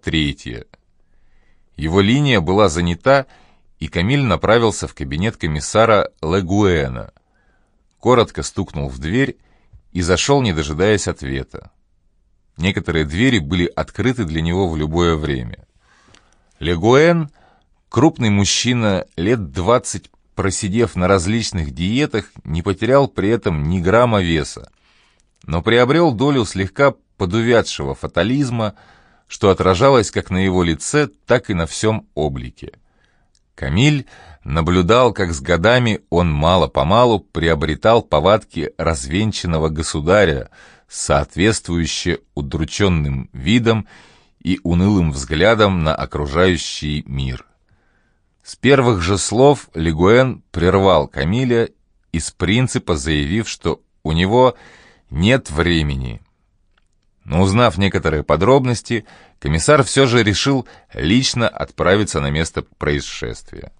третье. Его линия была занята, и Камиль направился в кабинет комиссара Легуэна. Коротко стукнул в дверь и зашел, не дожидаясь ответа. Некоторые двери были открыты для него в любое время. Легуэн, крупный мужчина, лет двадцать просидев на различных диетах, не потерял при этом ни грамма веса, но приобрел долю слегка подувядшего фатализма, что отражалось как на его лице, так и на всем облике. Камиль наблюдал, как с годами он мало-помалу приобретал повадки развенчанного государя, соответствующие удрученным видом и унылым взглядом на окружающий мир. С первых же слов Лигуэн прервал Камиля из принципа заявив, что у него нет времени. Но узнав некоторые подробности, комиссар все же решил лично отправиться на место происшествия.